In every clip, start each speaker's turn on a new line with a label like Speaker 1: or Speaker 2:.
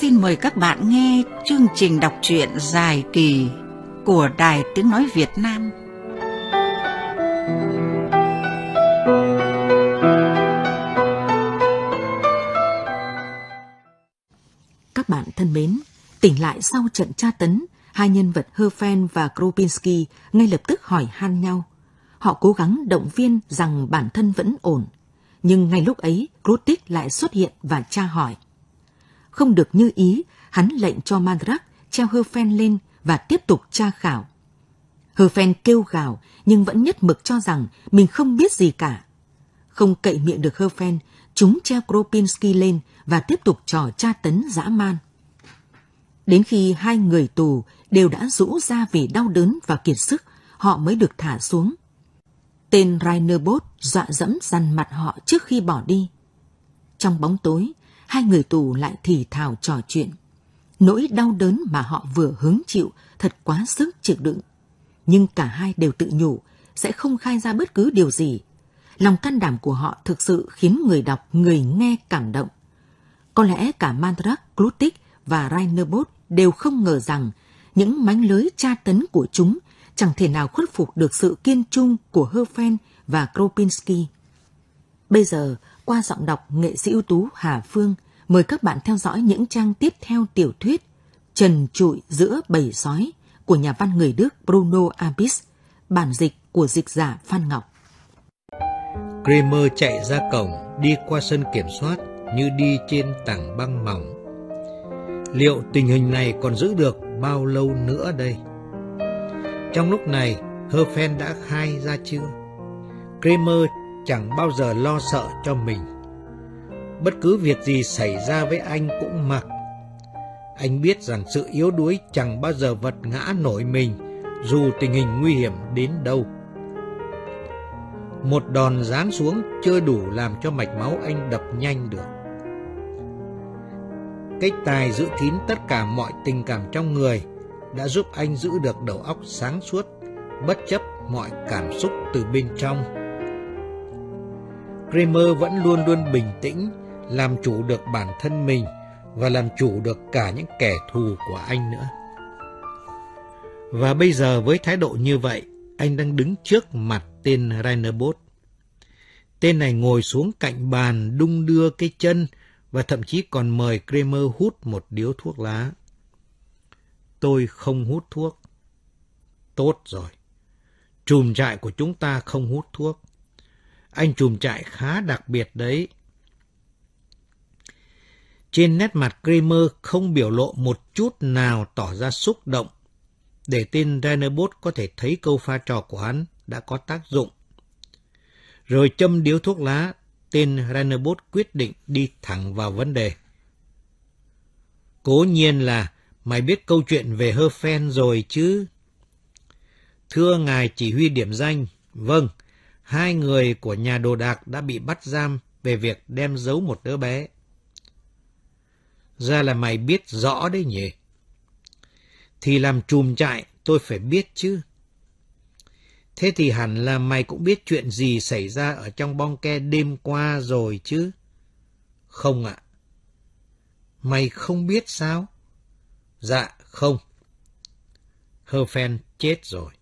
Speaker 1: Xin mời các bạn nghe chương trình đọc truyện dài kỳ của Đài Tiếng Nói Việt Nam.
Speaker 2: Các bạn thân mến, tỉnh lại sau trận tra tấn, hai nhân vật Herfen và Kropinski ngay lập tức hỏi han nhau. Họ cố gắng động viên rằng bản thân vẫn ổn. Nhưng ngay lúc ấy, Krutik lại xuất hiện và tra hỏi. Không được như ý, hắn lệnh cho Mandrak treo Herfen lên và tiếp tục tra khảo. Herfen kêu gào nhưng vẫn nhất mực cho rằng mình không biết gì cả. Không cậy miệng được Herfen, chúng treo Kropinski lên và tiếp tục trò tra tấn dã man. Đến khi hai người tù đều đã rũ ra vì đau đớn và kiệt sức, họ mới được thả xuống. Tên Rainerbos dọa dẫm dằn mặt họ trước khi bỏ đi. Trong bóng tối, hai người tù lại thì thào trò chuyện. Nỗi đau đớn mà họ vừa hứng chịu thật quá sức chịu đựng. Nhưng cả hai đều tự nhủ sẽ không khai ra bất cứ điều gì. Lòng can đảm của họ thực sự khiến người đọc, người nghe cảm động. Có lẽ cả Mandrak, Glutik và Rainerbos đều không ngờ rằng những mánh lưới tra tấn của chúng chẳng thể nào khuất phục được sự kiên trung của Herfen và Kropinski. Bây giờ, qua giọng đọc nghệ sĩ ưu tú Hà Phương, mời các bạn theo dõi những trang tiếp theo tiểu thuyết Trần trụi giữa bầy sói của nhà văn người Đức Bruno Abis, bản dịch của dịch giả Phan Ngọc.
Speaker 3: Kramer chạy ra cổng, đi qua sân kiểm soát như đi trên tảng băng mỏng. Liệu tình hình này còn giữ được bao lâu nữa đây? Trong lúc này, Herfen đã khai ra chưa? Kramer chẳng bao giờ lo sợ cho mình. Bất cứ việc gì xảy ra với anh cũng mặc. Anh biết rằng sự yếu đuối chẳng bao giờ vật ngã nổi mình, dù tình hình nguy hiểm đến đâu. Một đòn giáng xuống chưa đủ làm cho mạch máu anh đập nhanh được. Cái tài giữ kín tất cả mọi tình cảm trong người đã giúp anh giữ được đầu óc sáng suốt, bất chấp mọi cảm xúc từ bên trong. Kramer vẫn luôn luôn bình tĩnh, làm chủ được bản thân mình và làm chủ được cả những kẻ thù của anh nữa. Và bây giờ với thái độ như vậy, anh đang đứng trước mặt tên Rainerbos. Tên này ngồi xuống cạnh bàn đung đưa cái chân và thậm chí còn mời Kramer hút một điếu thuốc lá. Tôi không hút thuốc. Tốt rồi. Trùm trại của chúng ta không hút thuốc. Anh trùm trại khá đặc biệt đấy. Trên nét mặt Kramer không biểu lộ một chút nào tỏ ra xúc động, để tên Rainerbos có thể thấy câu pha trò của hắn đã có tác dụng. Rồi châm điếu thuốc lá, tên Rainerbos quyết định đi thẳng vào vấn đề. Cố nhiên là mày biết câu chuyện về hơ phen rồi chứ? Thưa ngài chỉ huy điểm danh, vâng, hai người của nhà đồ đạc đã bị bắt giam về việc đem giấu một đứa bé. Ra là mày biết rõ đấy nhỉ? Thì làm trùm trại tôi phải biết chứ. Thế thì hẳn là mày cũng biết chuyện gì xảy ra ở trong bong ke đêm qua rồi chứ? Không ạ. Mày không biết sao? Dạ, không. Herfen chết rồi.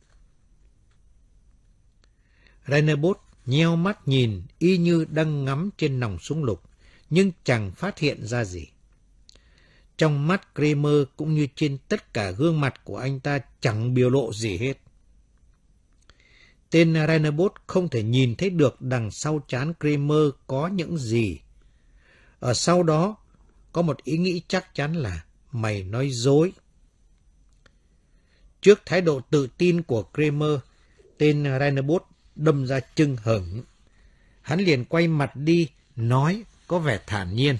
Speaker 3: Rainerbos nheo mắt nhìn y như đang ngắm trên nòng súng lục, nhưng chẳng phát hiện ra gì. Trong mắt Kramer cũng như trên tất cả gương mặt của anh ta chẳng biểu lộ gì hết. Tên Rainerbos không thể nhìn thấy được đằng sau chán Kramer có những gì. Ở sau đó có một ý nghĩ chắc chắn là mày nói dối. Trước thái độ tự tin của Kramer, tên Rainerbos đâm ra chưng hửng. Hắn liền quay mặt đi, nói có vẻ thản nhiên.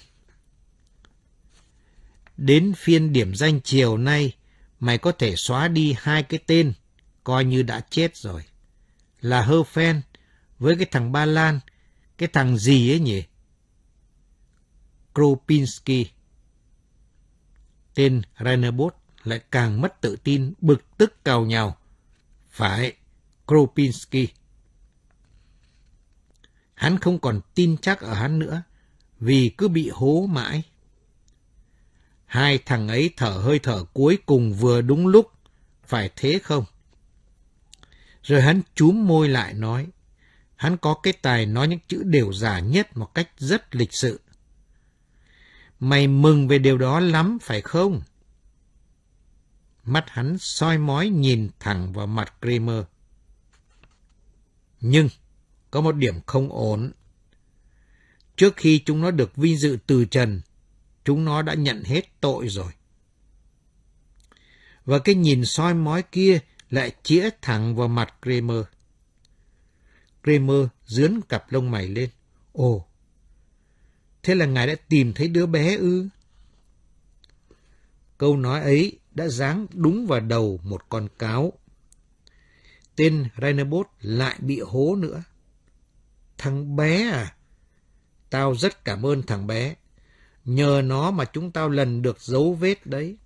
Speaker 3: Đến phiên điểm danh chiều nay, mày có thể xóa đi hai cái tên, coi như đã chết rồi. Là Hơ Phen, với cái thằng Ba Lan, cái thằng gì ấy nhỉ? Kropinski. Tên Rainerbos lại càng mất tự tin, bực tức cào nhào. Phải, Kropinski. Hắn không còn tin chắc ở hắn nữa, vì cứ bị hố mãi. Hai thằng ấy thở hơi thở cuối cùng vừa đúng lúc, phải thế không? Rồi hắn chúm môi lại nói, hắn có cái tài nói những chữ đều giả nhất một cách rất lịch sự. Mày mừng về điều đó lắm, phải không? Mắt hắn soi mói nhìn thẳng vào mặt Kramer. Nhưng, có một điểm không ổn. Trước khi chúng nó được vinh dự từ trần, chúng nó đã nhận hết tội rồi. Và cái nhìn soi mói kia lại chĩa thẳng vào mặt Kramer. Kramer dướn cặp lông mày lên. Ồ, thế là ngài đã tìm thấy đứa bé ư? Câu nói ấy đã giáng đúng vào đầu một con cáo. Tên Rainerbos lại bị hố nữa. Thằng bé à? Tao rất cảm ơn thằng bé. Nhờ nó mà chúng tao lần được dấu vết đấy.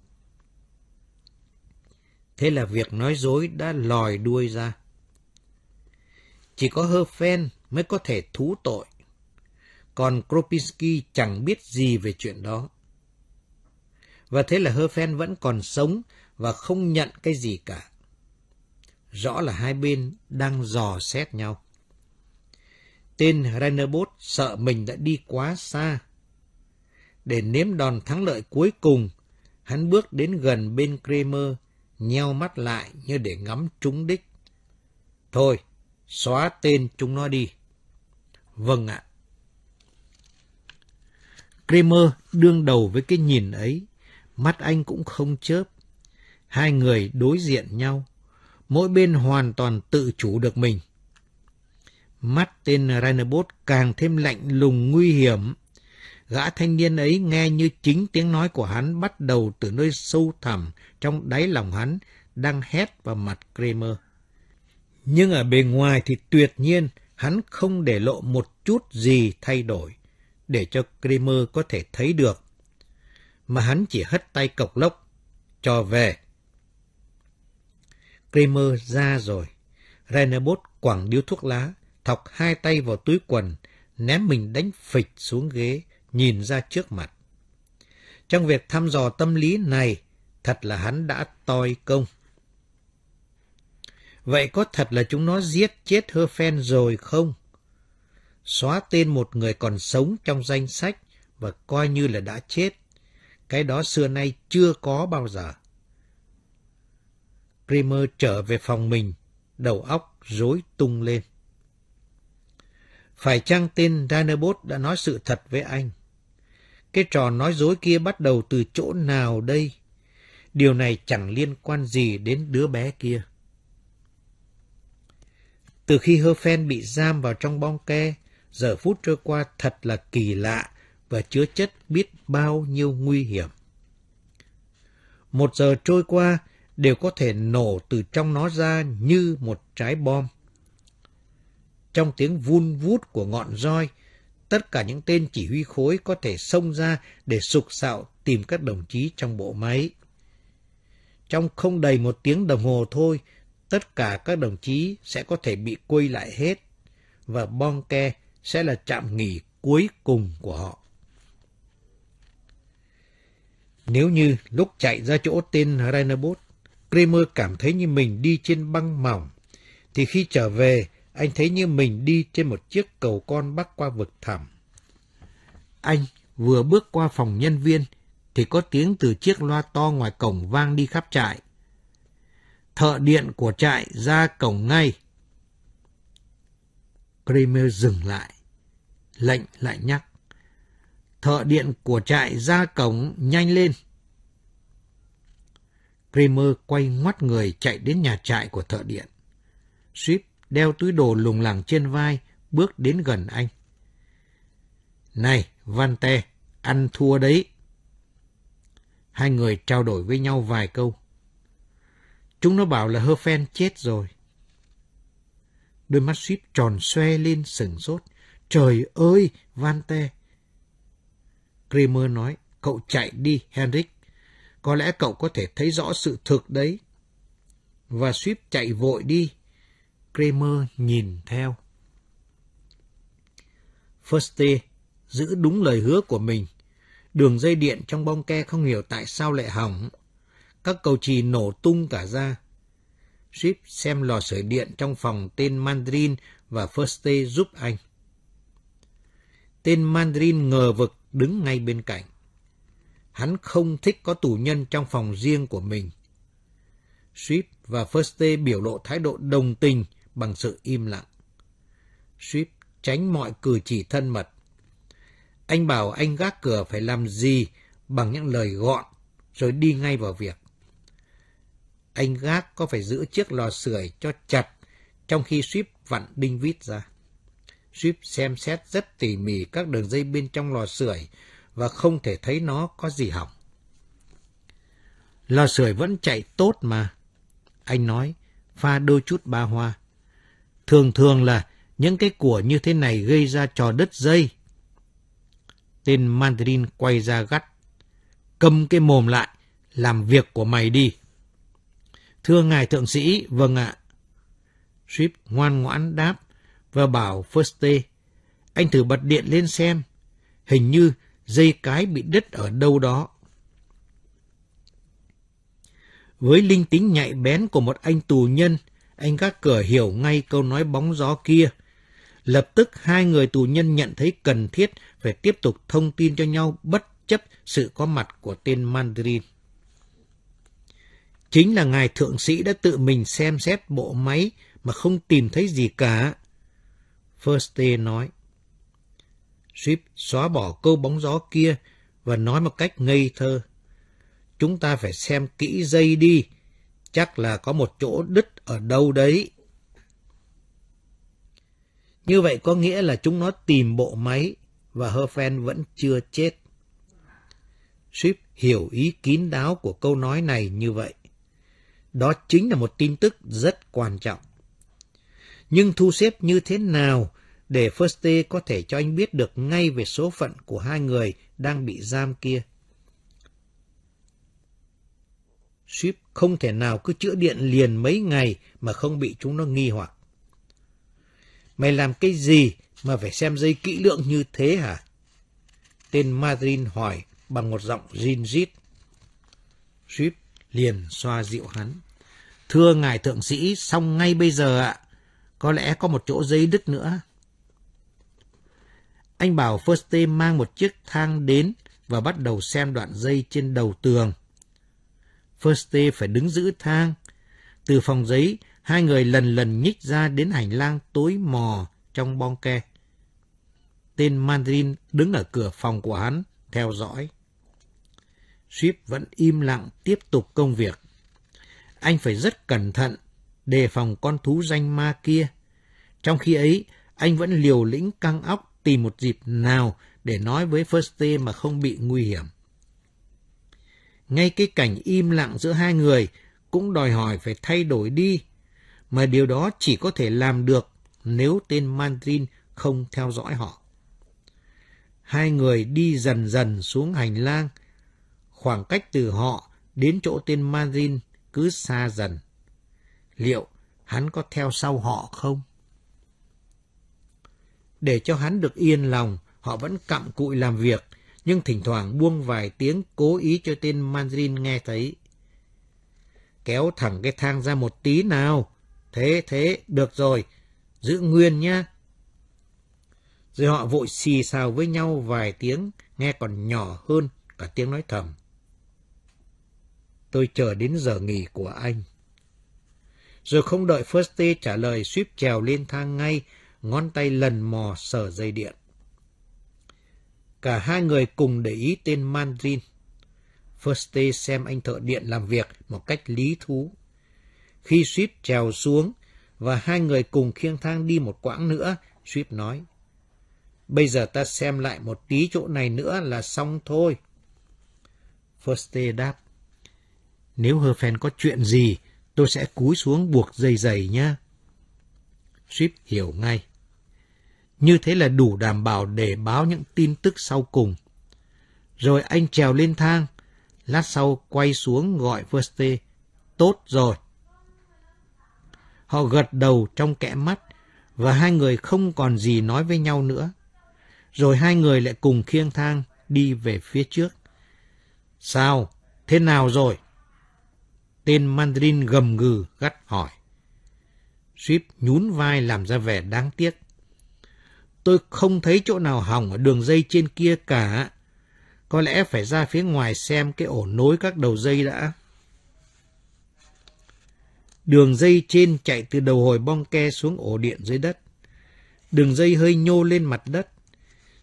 Speaker 3: Thế là việc nói dối đã lòi đuôi ra. Chỉ có Hơ Phen mới có thể thú tội. Còn Kropinski chẳng biết gì về chuyện đó. Và thế là Herfen vẫn còn sống và không nhận cái gì cả. Rõ là hai bên đang dò xét nhau. Tên Rainerbos sợ mình đã đi quá xa. Để nếm đòn thắng lợi cuối cùng, hắn bước đến gần bên Kramer, nheo mắt lại như để ngắm trúng đích. Thôi, xóa tên chúng nó đi. Vâng ạ. Kramer đương đầu với cái nhìn ấy, mắt anh cũng không chớp. Hai người đối diện nhau, mỗi bên hoàn toàn tự chủ được mình. Mắt tên Rainerbos càng thêm lạnh lùng nguy hiểm. Gã thanh niên ấy nghe như chính tiếng nói của hắn bắt đầu từ nơi sâu thẳm trong đáy lòng hắn đang hét vào mặt Kramer. Nhưng ở bề ngoài thì tuyệt nhiên hắn không để lộ một chút gì thay đổi để cho Kramer có thể thấy được. Mà hắn chỉ hất tay cộc lốc, cho về. Kramer ra rồi. Rainerbos quẳng điếu thuốc lá, thọc hai tay vào túi quần, ném mình đánh phịch xuống ghế, nhìn ra trước mặt. Trong việc thăm dò tâm lý này, thật là hắn đã toi công. Vậy có thật là chúng nó giết chết Hơ Phen rồi không? Xóa tên một người còn sống trong danh sách và coi như là đã chết. Cái đó xưa nay chưa có bao giờ. Kramer trở về phòng mình, đầu óc rối tung lên. Phải chăng tên Dinobot đã nói sự thật với anh? Cái trò nói dối kia bắt đầu từ chỗ nào đây? Điều này chẳng liên quan gì đến đứa bé kia. Từ khi Herfen bị giam vào trong bong ke, giờ phút trôi qua thật là kỳ lạ và chứa chất biết bao nhiêu nguy hiểm. Một giờ trôi qua đều có thể nổ từ trong nó ra như một trái bom. Trong tiếng vun vút của ngọn roi, tất cả những tên chỉ huy khối có thể xông ra để sục sạo tìm các đồng chí trong bộ máy. Trong không đầy một tiếng đồng hồ thôi, tất cả các đồng chí sẽ có thể bị quây lại hết, và Bonke sẽ là trạm nghỉ cuối cùng của họ. Nếu như lúc chạy ra chỗ tên Rainerbos, Kramer cảm thấy như mình đi trên băng mỏng, thì khi trở về, anh thấy như mình đi trên một chiếc cầu con bắc qua vực thẳm. Anh vừa bước qua phòng nhân viên, thì có tiếng từ chiếc loa to ngoài cổng vang đi khắp trại. Thợ điện của trại ra cổng ngay. Kramer dừng lại. Lệnh lại nhắc. Thợ điện của trại ra cổng nhanh lên. Kramer quay ngoắt người chạy đến nhà trại của thợ điện. Swift đeo túi đồ lùng lẳng trên vai, bước đến gần anh. Này, Van Te, ăn thua đấy. Hai người trao đổi với nhau vài câu. Chúng nó bảo là Herfen chết rồi. Đôi mắt suýt tròn xoe lên sừng sốt. Trời ơi, Van Te! Kramer nói, cậu chạy đi, Henrik. Có lẽ cậu có thể thấy rõ sự thực đấy. Và Swift chạy vội đi. Kramer nhìn theo. First giữ đúng lời hứa của mình. Đường dây điện trong bong ke không hiểu tại sao lại hỏng. Các cầu trì nổ tung cả ra. Swift xem lò sưởi điện trong phòng tên Mandarin và Firste giúp anh. Tên Mandarin ngờ vực đứng ngay bên cạnh. Hắn không thích có tù nhân trong phòng riêng của mình. Swift và Firste biểu lộ thái độ đồng tình bằng sự im lặng. Swift tránh mọi cử chỉ thân mật. Anh bảo anh gác cửa phải làm gì bằng những lời gọn, rồi đi ngay vào việc. Anh gác có phải giữ chiếc lò sưởi cho chặt trong khi Swift vặn đinh vít ra. Swift xem xét rất tỉ mỉ các đường dây bên trong lò sưởi và không thể thấy nó có gì hỏng. Lò sưởi vẫn chạy tốt mà. Anh nói, pha đôi chút ba hoa. Thường thường là những cái của như thế này gây ra trò đứt dây. Tên Mandarin quay ra gắt. Cầm cái mồm lại, làm việc của mày đi. Thưa ngài thượng sĩ, vâng ạ. Swift ngoan ngoãn đáp và bảo First anh thử bật điện lên xem. Hình như dây cái bị đứt ở đâu đó. Với linh tính nhạy bén của một anh tù nhân, anh gác cửa hiểu ngay câu nói bóng gió kia. Lập tức hai người tù nhân nhận thấy cần thiết phải tiếp tục thông tin cho nhau bất chấp sự có mặt của tên Mandarin. Chính là ngài thượng sĩ đã tự mình xem xét bộ máy mà không tìm thấy gì cả. First nói. Swift xóa bỏ câu bóng gió kia và nói một cách ngây thơ. Chúng ta phải xem kỹ dây đi, chắc là có một chỗ đứt ở đâu đấy. Như vậy có nghĩa là chúng nó tìm bộ máy và Herfen vẫn chưa chết. Swift hiểu ý kín đáo của câu nói này như vậy. Đó chính là một tin tức rất quan trọng. Nhưng thu xếp như thế nào để First có thể cho anh biết được ngay về số phận của hai người đang bị giam kia? Swift không thể nào cứ chữa điện liền mấy ngày mà không bị chúng nó nghi hoặc. Mày làm cái gì mà phải xem dây kỹ lượng như thế hả? Tên Madrin hỏi bằng một giọng rin rít. Swift liền xoa dịu hắn. Thưa ngài thượng sĩ, xong ngay bây giờ ạ. Có lẽ có một chỗ dây đứt nữa. Anh bảo First mang một chiếc thang đến và bắt đầu xem đoạn dây trên đầu tường. First phải đứng giữ thang. Từ phòng giấy, hai người lần lần nhích ra đến hành lang tối mò trong bong ke. Tên Mandarin đứng ở cửa phòng của hắn, theo dõi. Ship vẫn im lặng tiếp tục công việc. Anh phải rất cẩn thận, đề phòng con thú danh ma kia. Trong khi ấy, anh vẫn liều lĩnh căng óc tìm một dịp nào để nói với First mà không bị nguy hiểm. Ngay cái cảnh im lặng giữa hai người cũng đòi hỏi phải thay đổi đi, mà điều đó chỉ có thể làm được nếu tên Mandarin không theo dõi họ. Hai người đi dần dần xuống hành lang, khoảng cách từ họ đến chỗ tên Marin cứ xa dần. Liệu hắn có theo sau họ không? Để cho hắn được yên lòng, họ vẫn cặm cụi làm việc, nhưng thỉnh thoảng buông vài tiếng cố ý cho tên Mandarin nghe thấy. Kéo thẳng cái thang ra một tí nào. Thế, thế, được rồi, giữ nguyên nhá. Rồi họ vội xì xào với nhau vài tiếng, nghe còn nhỏ hơn cả tiếng nói thầm. Tôi chờ đến giờ nghỉ của anh. Rồi không đợi firsty trả lời, Swift trèo lên thang ngay, ngón tay lần mò sờ dây điện. Cả hai người cùng để ý tên Mandarin. firsty xem anh thợ điện làm việc một cách lý thú. Khi Swift trèo xuống và hai người cùng khiêng thang đi một quãng nữa, Swift nói. Bây giờ ta xem lại một tí chỗ này nữa là xong thôi. First đáp. Nếu Herfen có chuyện gì, tôi sẽ cúi xuống buộc dây giày nhé. Swift hiểu ngay. Như thế là đủ đảm bảo để báo những tin tức sau cùng. Rồi anh trèo lên thang, lát sau quay xuống gọi Verste. Tốt rồi. Họ gật đầu trong kẽ mắt và hai người không còn gì nói với nhau nữa. Rồi hai người lại cùng khiêng thang đi về phía trước. Sao? Thế nào rồi? Tên Mandarin gầm gừ, gắt hỏi. Swift nhún vai làm ra vẻ đáng tiếc. Tôi không thấy chỗ nào hỏng ở đường dây trên kia cả. Có lẽ phải ra phía ngoài xem cái ổ nối các đầu dây đã. Đường dây trên chạy từ đầu hồi bong ke xuống ổ điện dưới đất. Đường dây hơi nhô lên mặt đất.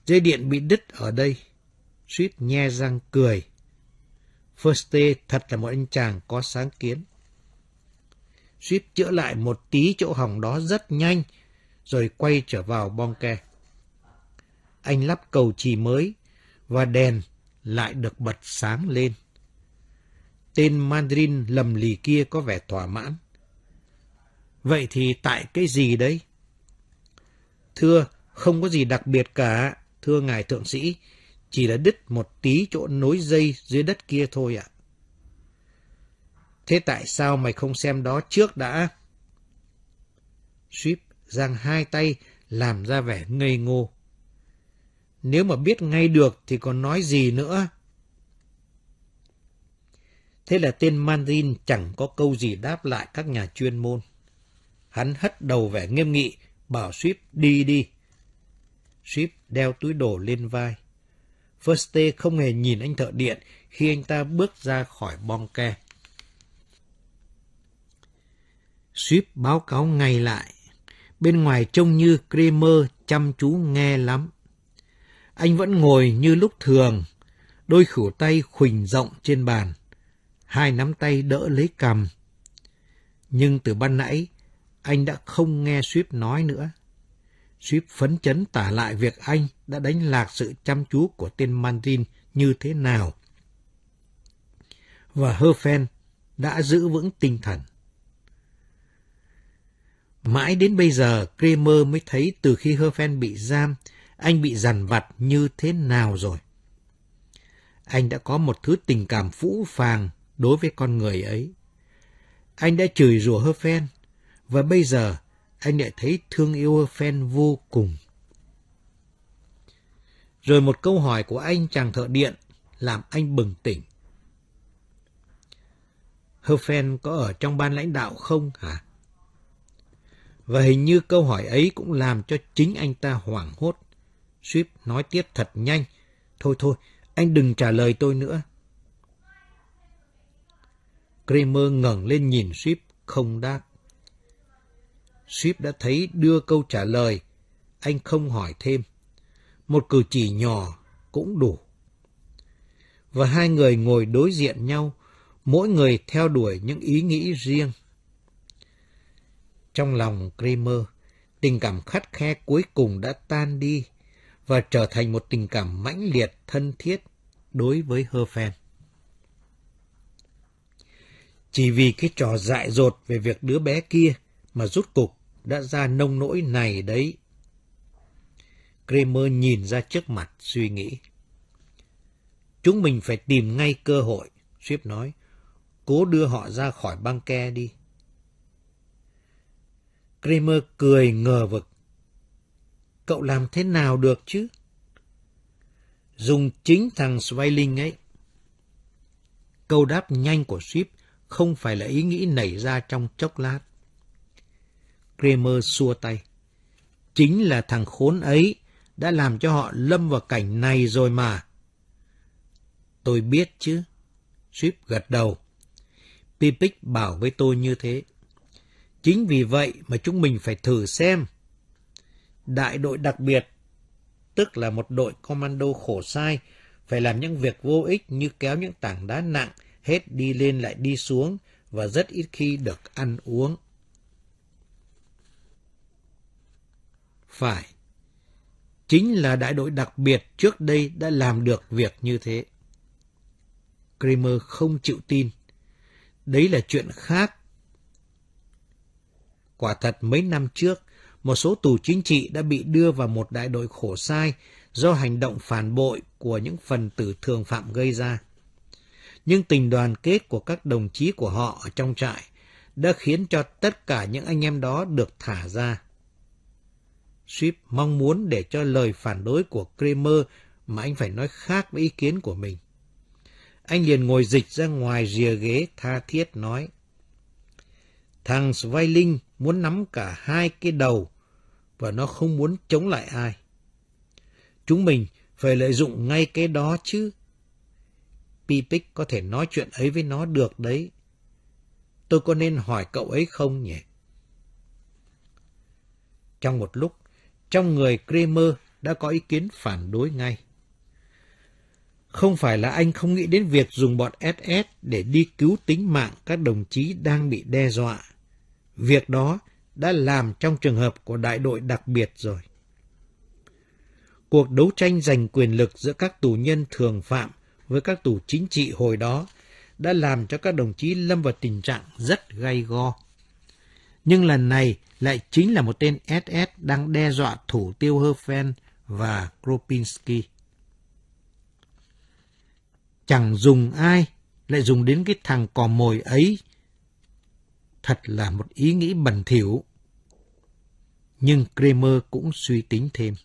Speaker 3: Dây điện bị đứt ở đây. Suýt nhe răng cười. Firste thật là một anh chàng có sáng kiến. Suýt chữa lại một tí chỗ hỏng đó rất nhanh, rồi quay trở vào bong ke. Anh lắp cầu trì mới, và đèn lại được bật sáng lên. Tên Mandarin lầm lì kia có vẻ thỏa mãn. Vậy thì tại cái gì đấy? Thưa, không có gì đặc biệt cả, thưa ngài thượng sĩ, chỉ là đứt một tí chỗ nối dây dưới đất kia thôi ạ. Thế tại sao mày không xem đó trước đã? Sweep giang hai tay làm ra vẻ ngây ngô. Nếu mà biết ngay được thì còn nói gì nữa? Thế là tên Mandarin chẳng có câu gì đáp lại các nhà chuyên môn. Hắn hất đầu vẻ nghiêm nghị, bảo Swift đi đi. Swift đeo túi đồ lên vai. Firste không hề nhìn anh thợ điện khi anh ta bước ra khỏi bong ke. Swift báo cáo ngay lại. Bên ngoài trông như Kramer chăm chú nghe lắm. Anh vẫn ngồi như lúc thường, đôi khỉu tay khuỳnh rộng trên bàn. Hai nắm tay đỡ lấy cầm. Nhưng từ ban nãy, anh đã không nghe Swift nói nữa. Swift phấn chấn tả lại việc anh đã đánh lạc sự chăm chú của tên Mandarin như thế nào. Và Herfen đã giữ vững tinh thần. Mãi đến bây giờ, Kramer mới thấy từ khi Herfen bị giam, anh bị dằn vặt như thế nào rồi. Anh đã có một thứ tình cảm phũ phàng đối với con người ấy. Anh đã chửi rủa Herfen, và bây giờ anh lại thấy thương yêu fan vô cùng. Rồi một câu hỏi của anh chàng thợ điện làm anh bừng tỉnh. Herfen có ở trong ban lãnh đạo không hả? Và hình như câu hỏi ấy cũng làm cho chính anh ta hoảng hốt. Swift nói tiếp thật nhanh. Thôi thôi, anh đừng trả lời tôi nữa. Kramer ngẩng lên nhìn Swift, không đáp. Swift đã thấy đưa câu trả lời, anh không hỏi thêm. Một cử chỉ nhỏ cũng đủ. Và hai người ngồi đối diện nhau, mỗi người theo đuổi những ý nghĩ riêng. Trong lòng Kramer, tình cảm khắt khe cuối cùng đã tan đi và trở thành một tình cảm mãnh liệt thân thiết đối với Herfen. Chỉ vì cái trò dại dột về việc đứa bé kia mà rút cục đã ra nông nỗi này đấy. Kramer nhìn ra trước mặt suy nghĩ. Chúng mình phải tìm ngay cơ hội, Swift nói. Cố đưa họ ra khỏi băng ke đi. Kramer cười ngờ vực. Cậu làm thế nào được chứ? Dùng chính thằng Swiling ấy. Câu đáp nhanh của Swift không phải là ý nghĩ nảy ra trong chốc lát. Kramer xua tay. Chính là thằng khốn ấy đã làm cho họ lâm vào cảnh này rồi mà. Tôi biết chứ. Swift gật đầu. Pipic bảo với tôi như thế. Chính vì vậy mà chúng mình phải thử xem. Đại đội đặc biệt, tức là một đội commando khổ sai, phải làm những việc vô ích như kéo những tảng đá nặng, hết đi lên lại đi xuống và rất ít khi được ăn uống. Phải. Chính là đại đội đặc biệt trước đây đã làm được việc như thế. Kramer không chịu tin. Đấy là chuyện khác Quả thật mấy năm trước, một số tù chính trị đã bị đưa vào một đại đội khổ sai do hành động phản bội của những phần tử thường phạm gây ra. Nhưng tình đoàn kết của các đồng chí của họ ở trong trại đã khiến cho tất cả những anh em đó được thả ra. Swift mong muốn để cho lời phản đối của Kramer mà anh phải nói khác với ý kiến của mình. Anh liền ngồi dịch ra ngoài rìa ghế tha thiết nói. Thằng Sveiling muốn nắm cả hai cái đầu và nó không muốn chống lại ai. Chúng mình phải lợi dụng ngay cái đó chứ. Pipic có thể nói chuyện ấy với nó được đấy. Tôi có nên hỏi cậu ấy không nhỉ? Trong một lúc, trong người Kramer đã có ý kiến phản đối ngay. Không phải là anh không nghĩ đến việc dùng bọn SS để đi cứu tính mạng các đồng chí đang bị đe dọa. Việc đó đã làm trong trường hợp của đại đội đặc biệt rồi. Cuộc đấu tranh giành quyền lực giữa các tù nhân thường phạm với các tù chính trị hồi đó đã làm cho các đồng chí lâm vào tình trạng rất gay go. Nhưng lần này lại chính là một tên SS đang đe dọa thủ tiêu Herfen và Kropinski. Chẳng dùng ai, lại dùng đến cái thằng cò mồi ấy. Thật là một ý nghĩ bẩn thỉu. Nhưng Kramer cũng suy tính thêm.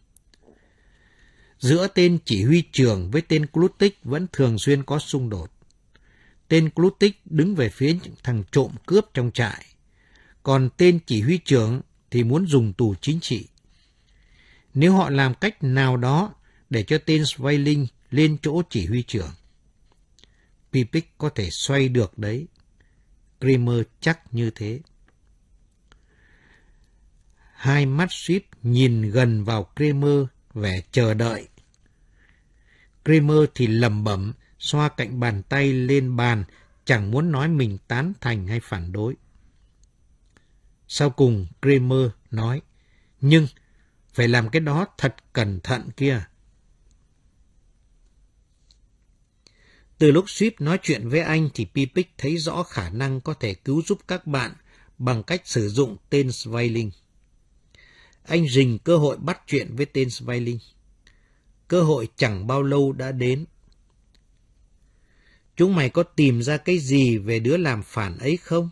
Speaker 3: Giữa tên chỉ huy trưởng với tên Klutik vẫn thường xuyên có xung đột. Tên Klutik đứng về phía những thằng trộm cướp trong trại, còn tên chỉ huy trưởng thì muốn dùng tù chính trị. Nếu họ làm cách nào đó để cho tên Sveiling lên chỗ chỉ huy trưởng, Pipic có thể xoay được đấy. Kramer chắc như thế. Hai mắt suýp nhìn gần vào Kramer vẻ chờ đợi. Kramer thì lầm bẩm, xoa cạnh bàn tay lên bàn, chẳng muốn nói mình tán thành hay phản đối. Sau cùng, Kramer nói, nhưng phải làm cái đó thật cẩn thận kia. Từ lúc Swift nói chuyện với anh thì Pipic thấy rõ khả năng có thể cứu giúp các bạn bằng cách sử dụng tên Sveiling. Anh rình cơ hội bắt chuyện với tên Sveiling. Cơ hội chẳng bao lâu đã đến. Chúng mày có tìm ra cái gì về đứa làm phản ấy không?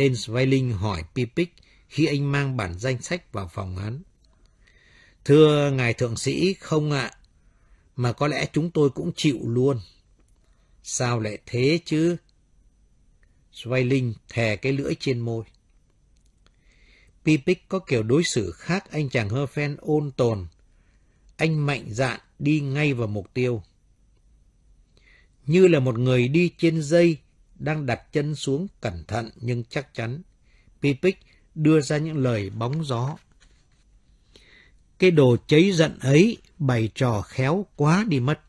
Speaker 3: Tên Sveiling hỏi Pipic khi anh mang bản danh sách vào phòng hắn. Thưa ngài thượng sĩ, không ạ. Mà có lẽ chúng tôi cũng chịu luôn. Sao lại thế chứ? Sveiling thè cái lưỡi trên môi. Pipic có kiểu đối xử khác anh chàng Herfen ôn tồn. Anh mạnh dạn đi ngay vào mục tiêu. Như là một người đi trên dây, đang đặt chân xuống cẩn thận nhưng chắc chắn. Pipic đưa ra những lời bóng gió. Cái đồ cháy giận ấy bày trò khéo quá đi mất.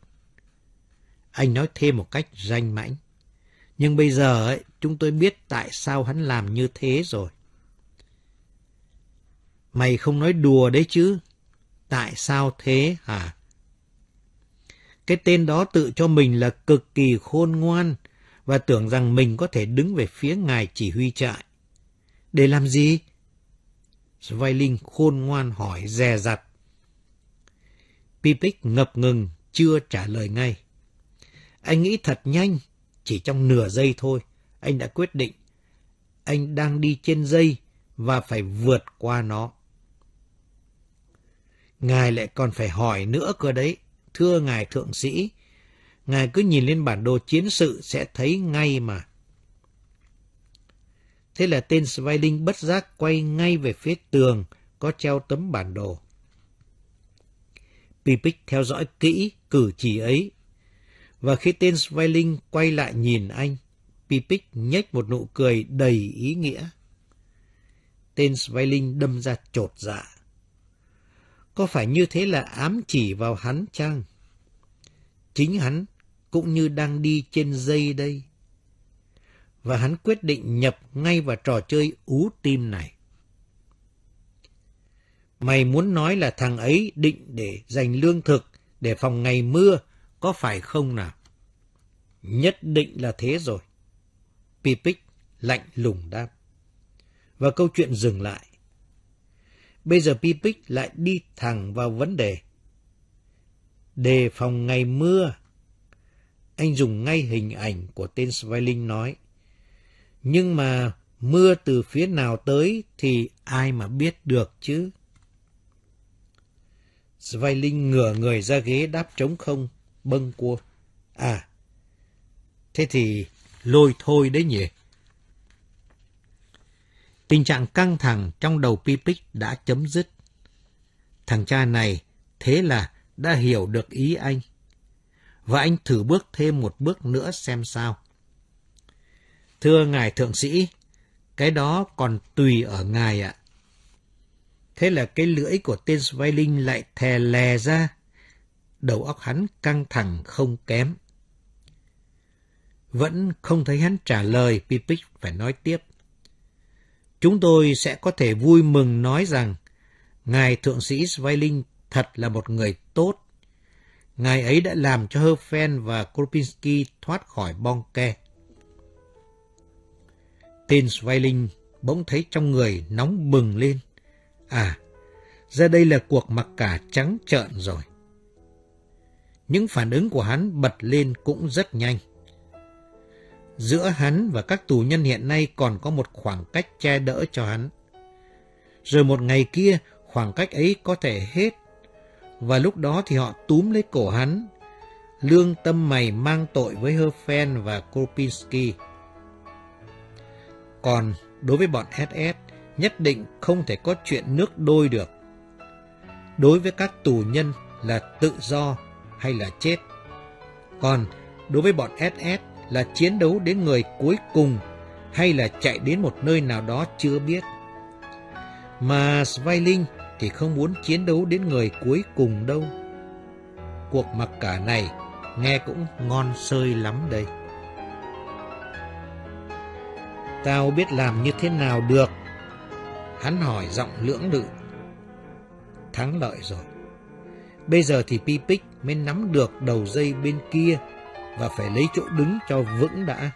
Speaker 3: Anh nói thêm một cách danh mãnh. Nhưng bây giờ ấy, chúng tôi biết tại sao hắn làm như thế rồi. Mày không nói đùa đấy chứ. Tại sao thế hả? Cái tên đó tự cho mình là cực kỳ khôn ngoan và tưởng rằng mình có thể đứng về phía ngài chỉ huy trại. Để làm gì? Sveiling khôn ngoan hỏi dè dặt. Pipic ngập ngừng, chưa trả lời ngay. Anh nghĩ thật nhanh, chỉ trong nửa giây thôi, anh đã quyết định. Anh đang đi trên dây và phải vượt qua nó. Ngài lại còn phải hỏi nữa cơ đấy. Thưa ngài thượng sĩ, ngài cứ nhìn lên bản đồ chiến sự sẽ thấy ngay mà. Thế là tên Sveiling bất giác quay ngay về phía tường có treo tấm bản đồ. Pipic theo dõi kỹ cử chỉ ấy. Và khi tên Sveiling quay lại nhìn anh, Pipic nhếch một nụ cười đầy ý nghĩa. Tên Sveiling đâm ra trột dạ. Có phải như thế là ám chỉ vào hắn chăng? Chính hắn cũng như đang đi trên dây đây. Và hắn quyết định nhập ngay vào trò chơi ú tim này. Mày muốn nói là thằng ấy định để dành lương thực để phòng ngày mưa, có phải không nào? Nhất định là thế rồi. Pipic lạnh lùng đáp. Và câu chuyện dừng lại. Bây giờ Pipic lại đi thẳng vào vấn đề. Đề phòng ngày mưa. Anh dùng ngay hình ảnh của tên Sveiling nói. Nhưng mà Mưa từ phía nào tới thì ai mà biết được chứ? Sveiling ngửa người ra ghế đáp trống không, bâng cua. À, thế thì lôi thôi đấy nhỉ? Tình trạng căng thẳng trong đầu Pipic đã chấm dứt. Thằng cha này thế là đã hiểu được ý anh. Và anh thử bước thêm một bước nữa xem sao. Thưa ngài thượng sĩ, cái đó còn tùy ở ngài ạ. Thế là cái lưỡi của tên Sveiling lại thè lè ra. Đầu óc hắn căng thẳng không kém. Vẫn không thấy hắn trả lời, Pipic phải nói tiếp. Chúng tôi sẽ có thể vui mừng nói rằng Ngài Thượng sĩ Sveiling thật là một người tốt. Ngài ấy đã làm cho Herfen và Kropinski thoát khỏi bong ke. Tên Sveiling bỗng thấy trong người nóng bừng lên. À, ra đây là cuộc mặc cả trắng trợn rồi. Những phản ứng của hắn bật lên cũng rất nhanh. Giữa hắn và các tù nhân hiện nay còn có một khoảng cách che đỡ cho hắn. Rồi một ngày kia, khoảng cách ấy có thể hết. Và lúc đó thì họ túm lấy cổ hắn. Lương tâm mày mang tội với Herfen và Kropinski. Còn đối với bọn SS, nhất định không thể có chuyện nước đôi được. Đối với các tù nhân là tự do hay là chết. Còn đối với bọn SS là chiến đấu đến người cuối cùng hay là chạy đến một nơi nào đó chưa biết. Mà Sveiling thì không muốn chiến đấu đến người cuối cùng đâu. Cuộc mặc cả này nghe cũng ngon sơi lắm đây. Tao biết làm như thế nào được? Hắn hỏi giọng lưỡng lự. Thắng lợi rồi. Bây giờ thì Pipic mới nắm được đầu dây bên kia và phải lấy chỗ đứng cho vững đã.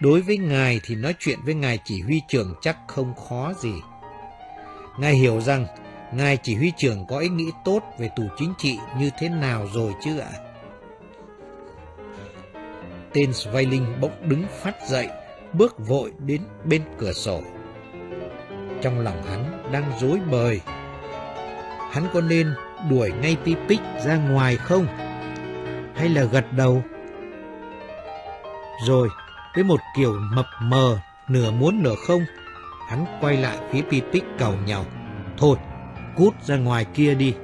Speaker 3: Đối với ngài thì nói chuyện với ngài chỉ huy trưởng chắc không khó gì. Ngài hiểu rằng ngài chỉ huy trưởng có ý nghĩ tốt về tù chính trị như thế nào rồi chứ ạ? Tên Sveiling bỗng đứng phát dậy, bước vội đến bên cửa sổ. Trong lòng hắn đang rối bời. Hắn có nên đuổi ngay Pipic ra ngoài không? hay là gật đầu. Rồi, với một kiểu mập mờ, nửa muốn nửa không, hắn quay lại phía Pipic cầu nhau. Thôi, cút ra ngoài kia đi.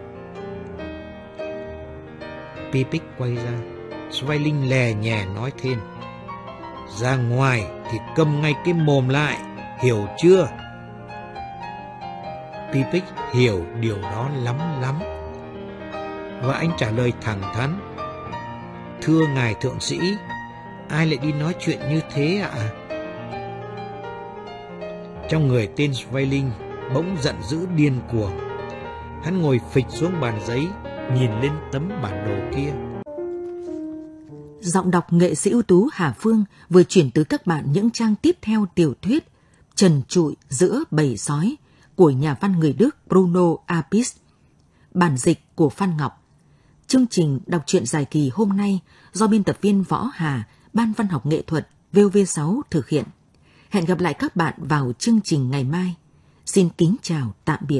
Speaker 3: Pipic quay ra, Sveiling lè nhẹ nói thêm. Ra ngoài thì cầm ngay cái mồm lại, hiểu chưa? Pipic hiểu điều đó lắm lắm. Và anh trả lời thẳng thắn Thưa ngài thượng sĩ, ai lại đi nói chuyện như thế ạ? Trong người tên Sveiling bỗng giận dữ điên cuồng. Hắn ngồi phịch xuống bàn giấy, nhìn lên tấm bản đồ kia.
Speaker 2: Giọng đọc nghệ sĩ ưu tú Hà Phương vừa chuyển tới các bạn những trang tiếp theo tiểu thuyết Trần trụi giữa bầy sói của nhà văn người Đức Bruno Apis. Bản dịch của Phan Ngọc Chương trình đọc truyện dài kỳ hôm nay do biên tập viên Võ Hà, Ban Văn học Nghệ thuật VV6 thực hiện. Hẹn gặp lại các bạn vào chương trình ngày mai. Xin kính chào, tạm biệt.